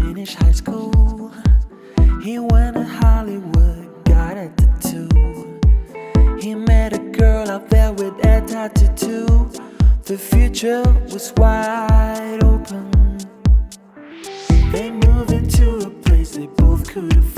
finished high school. He went to Hollywood, got a tattoo. He met a girl out there with a tattoo. The future was wide open. They moved into a place they both could afford.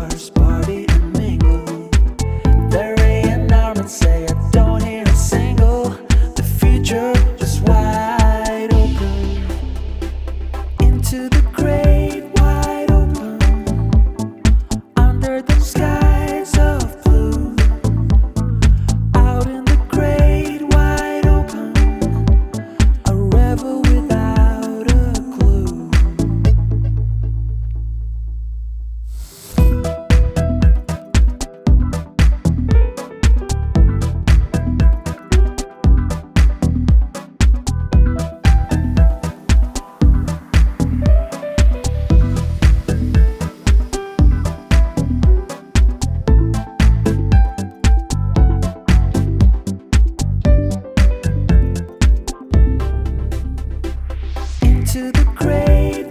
to the grave.